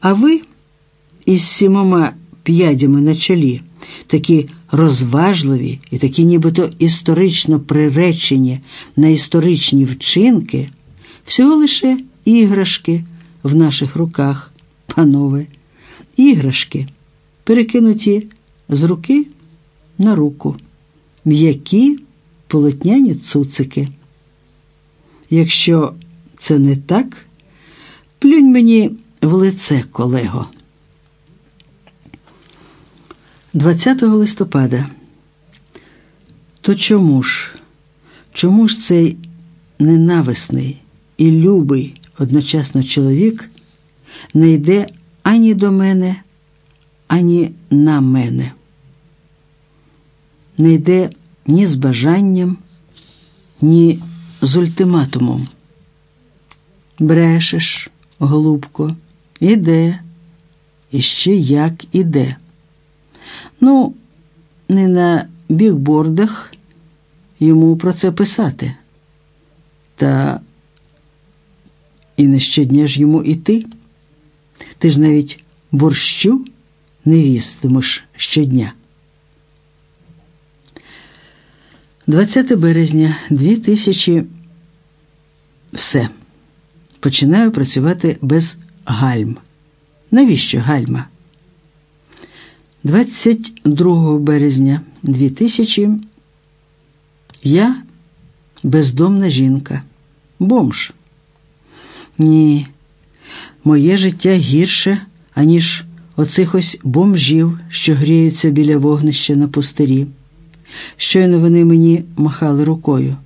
А ви із сімома п'ядями на чолі, такі розважливі і такі нібито історично приречені на історичні вчинки, всього лише іграшки в наших руках, панове, іграшки, перекинуті з руки на руку, м'які полотняні цуцики. Якщо це не так, плюнь мені в лице, колего. 20 листопада. То чому ж? Чому ж цей ненависний і любий одночасно чоловік не йде ані до мене, ані на мене? Не йде ні з бажанням, ні з ультиматумом. Брешеш, голубко, іде, і ще як іде. Ну, не на бікбордах йому про це писати. Та і не щодня ж йому іти. Ти ж навіть борщу не вістимеш щодня. 20 березня 2000 все. Починаю працювати без гальм. Навіщо гальма? 22 березня 2000 я бездомна жінка, бомж. Ні, моє життя гірше, аніж оцих ось бомжів, що гріються біля вогнища на пустирі. Щойно вони мені махали рукою,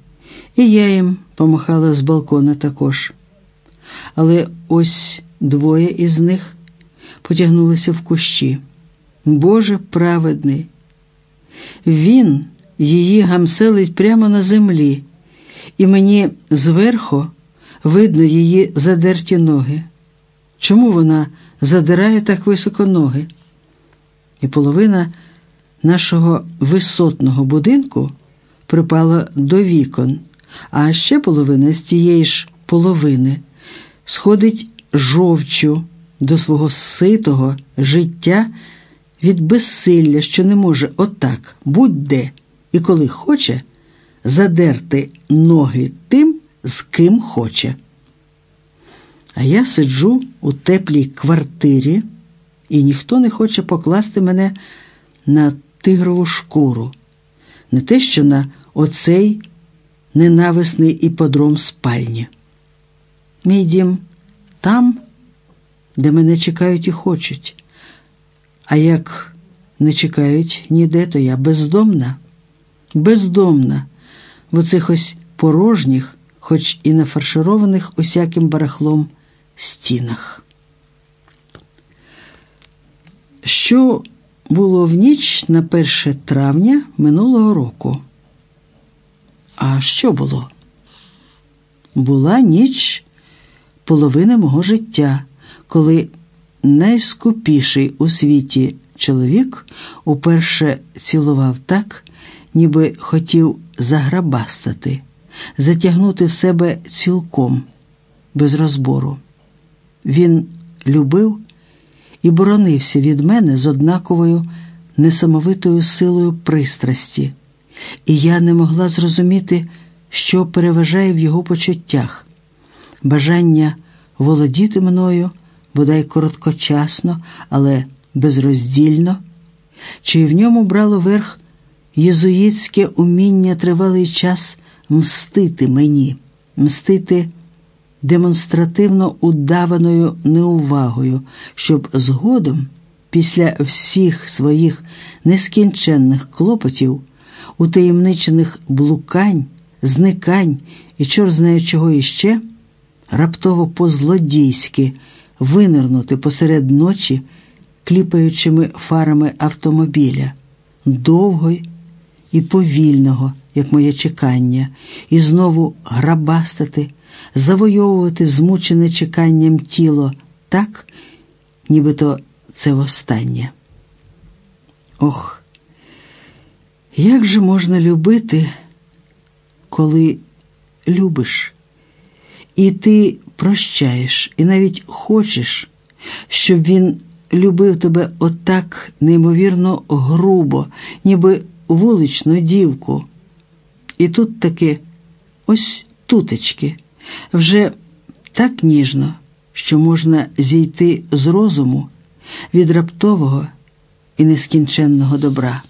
і я їм помахала з балкона також. Але ось двоє із них потягнулися в кущі. Боже праведний. Він її гамселить прямо на землі, і мені зверху видно її задерті ноги. Чому вона задирає так високо ноги? І половина нашого висотного будинку припала до вікон, а ще половина з тієї ж половини сходить жовчу до свого ситого життя від безсилля, що не може отак, будь-де і коли хоче, задерти ноги тим, з ким хоче. А я сиджу у теплій квартирі, і ніхто не хоче покласти мене на тигрову шкуру, не те, що на оцей ненависний іподром спальні. Мій дім там, де мене чекають і хочуть. А як не чекають ніде, то я бездомна, бездомна в оцих ось порожніх, хоч і нафаршированих усяким барахлом стінах. Що було в ніч на 1 травня минулого року? А що було? Була ніч половини мого життя, коли найскупіший у світі чоловік уперше цілував так, ніби хотів заграбастати, затягнути в себе цілком, без розбору. Він любив і боронився від мене з однаковою несамовитою силою пристрасті, і я не могла зрозуміти, що переважає в його почуттях, бажання володіти мною бодай короткочасно, але безроздільно, чи в ньому брало верх єзуїтське уміння тривалий час мстити мені, мстити демонстративно удаваною неувагою, щоб згодом, після всіх своїх нескінченних клопотів, утаємничених блукань, зникань і чор знає чого іще, раптово по-злодійськи винирнути посеред ночі, кліпаючими фарами автомобіля, довго і повільного, як моє чекання, і знову грабастати, завойовувати змучене чеканням тіло так, нібито це востаннє. Ох, як же можна любити, коли любиш? І ти прощаєш, і навіть хочеш, щоб він любив тебе отак неймовірно грубо, ніби вуличну дівку. І тут таки ось тутечки, вже так ніжно, що можна зійти з розуму від раптового і нескінченного добра.